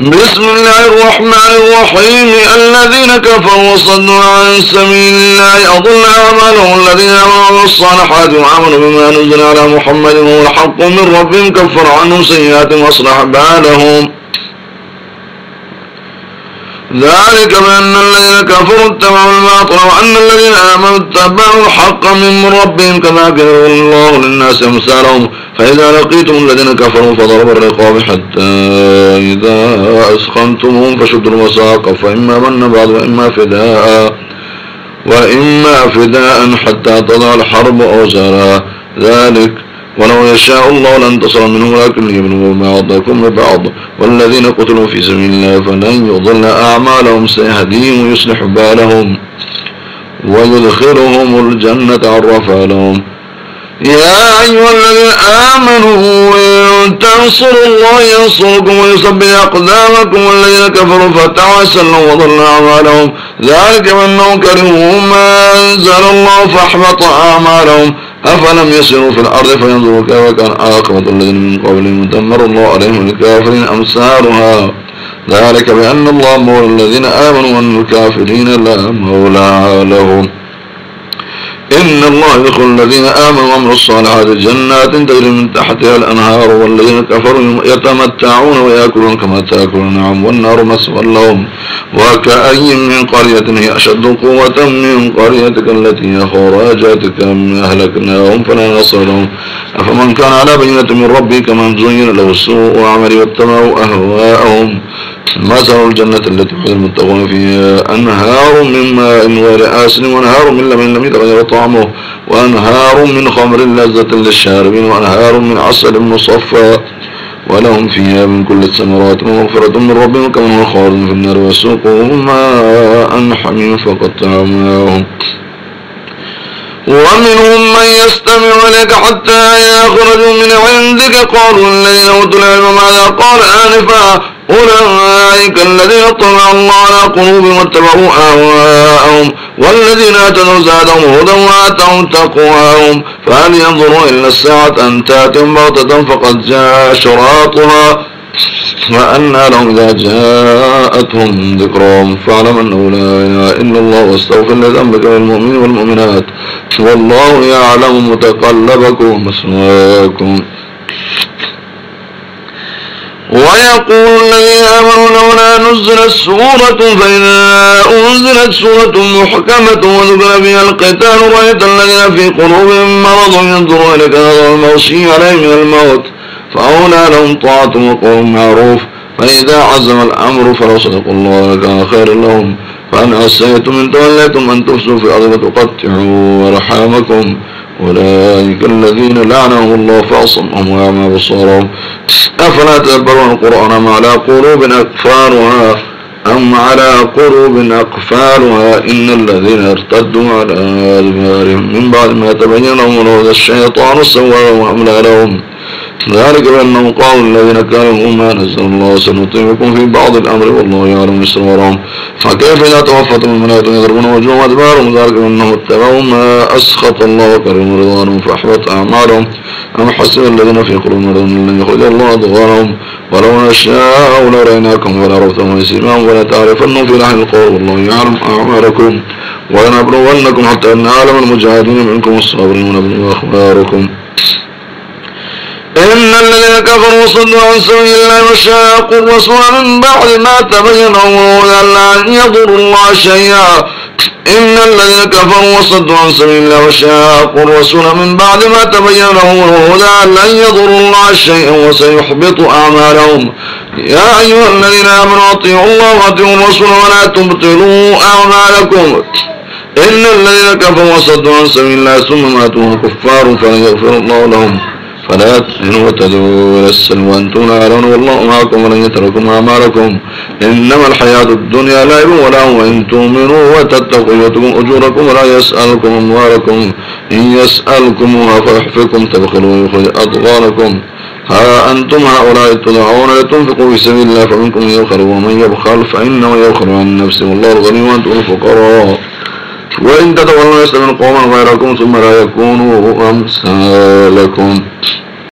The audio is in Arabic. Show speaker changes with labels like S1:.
S1: بسم الله الرحمن الرحيم الذين كفروا وصدوا عن سبيل الله أضل أعمالهم الذين عملوا الصالحات وعملوا بما نزل على محمد هو الحق من ربهم كفر عنهم سيئات وأصلح بالهم ذلك بأن الذين كفروا اتبعوا الباطل وأن الذين آمنوا اتبعوا الحق من ربهم كما كذب الله للناس أمثالهم فإذا لقيتم الذين كفروا فضرب الرقاب حتى إذا أسخنتمهم فشدوا الوساق فإما من بعض وإما فداء وإما فداء حتى تضع الحرب أوزارا ذلك ولو يشاء الله لانتصر منهم ولكن ما بعضكم لبعض والذين قتلوا في سبيل الله فلن يضل أعمالهم سيهديهم ويصلح بالهم ويدخلهم الجنة عرفها لهم يا أيها الذين آمنوا إن تنصروا الله ينصركم ويصبر أقدامكم والذين كفروا فتعسلوا وضل أعمالهم ذلك منهم كرهوا ما أنزل الله فأحبط أعمالهم أفلم يسيروا في الأرض فينظروا كيف كان عاقبة الذين من قبلهم دمر الله عليهم الكافرين أمثالها ذلك بأن الله مولى الذين آمنوا أن الكافرين لا مولى لهم إن الله يدخل الذين آمنوا وعملوا الصالحات جنات تجري من تحتها الأنهار والذين كفروا يتمتعون ويأكلون كما تأكل النعم والنار مسوى لهم وكأي من قرية هي أشد قوة من قريتك التي أخرجتك أهلكناهم فلا نصرهم أفمن كان على بينة من ربه كمن زين له السوء وعمل واتبعوا أهواءهم ما مثل الجنة التي وعد المتقون فيها أنهار من ماء غير آسن وأنهار من لبن لم يتغير طعمه وأنهار من خمر لذة للشاربين وأنهار من عسل مصفى ولهم فيها من كل الثمرات مغفرة من ربهم كما هو خالد في النار وسقوهم ماء حميم فقطع معهم ومنهم من يستمع إليك حتى يخرجوا من عندك قالوا الذين أوتوا العلم ماذا قال آنفا أولئك الذين اطلع الله على قلوبهم واتبعوا أهواءهم والذين أتدوا زادهم هدى وآتهم تقواهم فهل ينظروا إلا الساعة أن تأتهم بغتة فقد جاء شراطها فأنى لهم إذا جاءتهم ذكرهم فاعلم أنه لا إله إلا الله واستغفر لذنبك والمؤمنين والمؤمنات والله يعلم متقلبكم ومسواكم ويقول الذين آمنوا لولا نزلت سورة فإذا أنزلت سورة محكمة وذكر فيها القتال رأيت الذين في قلوبهم مرض ينظرون إليك هذا المغشي عليه من الموت فأولى لهم طاعة وقول معروف فإذا عزم الأمر فلو صدقوا الله لكان خير لهم فأن أسيتم إن توليتم أن تفسوا في الأرض وتقطعوا أرحامكم أولئك الذين لعنهم الله فأصمهم وأعمى بصارهم أفلا تدبرون القرآن أم على قلوب أقفالها أم على قلوب أقفالها إن الذين ارتدوا على أدبارهم من بعد ما تبين لهم الشيطان سوى وأملى لهم ذلك بأنهم قالوا الذين كانوا ما نزل الله سنطيعكم في بعض الأمر والله يعلم إسرارهم فكيف إذا توفت الملائكة يضربون وجوههم أدبارهم ذلك بأنهم اتبعوا ما أسخط الله وكرم رضوانهم فأحبط أعمالهم أم حسب الذين في قلوب مرض لن يخرج الله أضغانهم ولو نشاء لريناكم ولا من يسيمهم ولا تعرفنهم في لحن القول والله يعلم أعمالكم ولنبلونكم حتى أن أعلم المجاهدين منكم الصابرين ونبلو أخباركم إن الذين كفروا صدوا عن سبيل الله وشاقوا الرسول من بعد ما تبين ولا لن يضروا الله شيئا إن الذين كفروا وصدوا عن سبيل الله وشاقوا الرسول من بعد ما تبين الهدى لن يضروا الله شيئا وسيحبط أعمالهم يا أيها الذين آمنوا أطيعوا الله وأطيعوا الرسول ولا تبطلوا أعمالكم إن الذين كفروا وصدوا عن سبيل الله ثم ماتوا كفار فلن يغفر الله لهم فلا تحسنوا وتدعوا إلى السلم وأنتم أعلون والله معكم ولن يتركم أعمالكم إنما الحياة الدنيا لعب ولا وإن تؤمنوا وتتقوا يؤتكم أجوركم ولا يسألكم أموالكم إن يسألكم فيحفكم تبخلوا ويخرج اطفالكم ها أنتم هؤلاء تدعون لتنفقوا في سبيل الله فمنكم يبخل ومن يبخل فإنما يبخل عن نفسه والله الغني وأنتم الفقراء وإن تتولوا يسألون قوما غيركم ثم لا يكونوا أمثالكم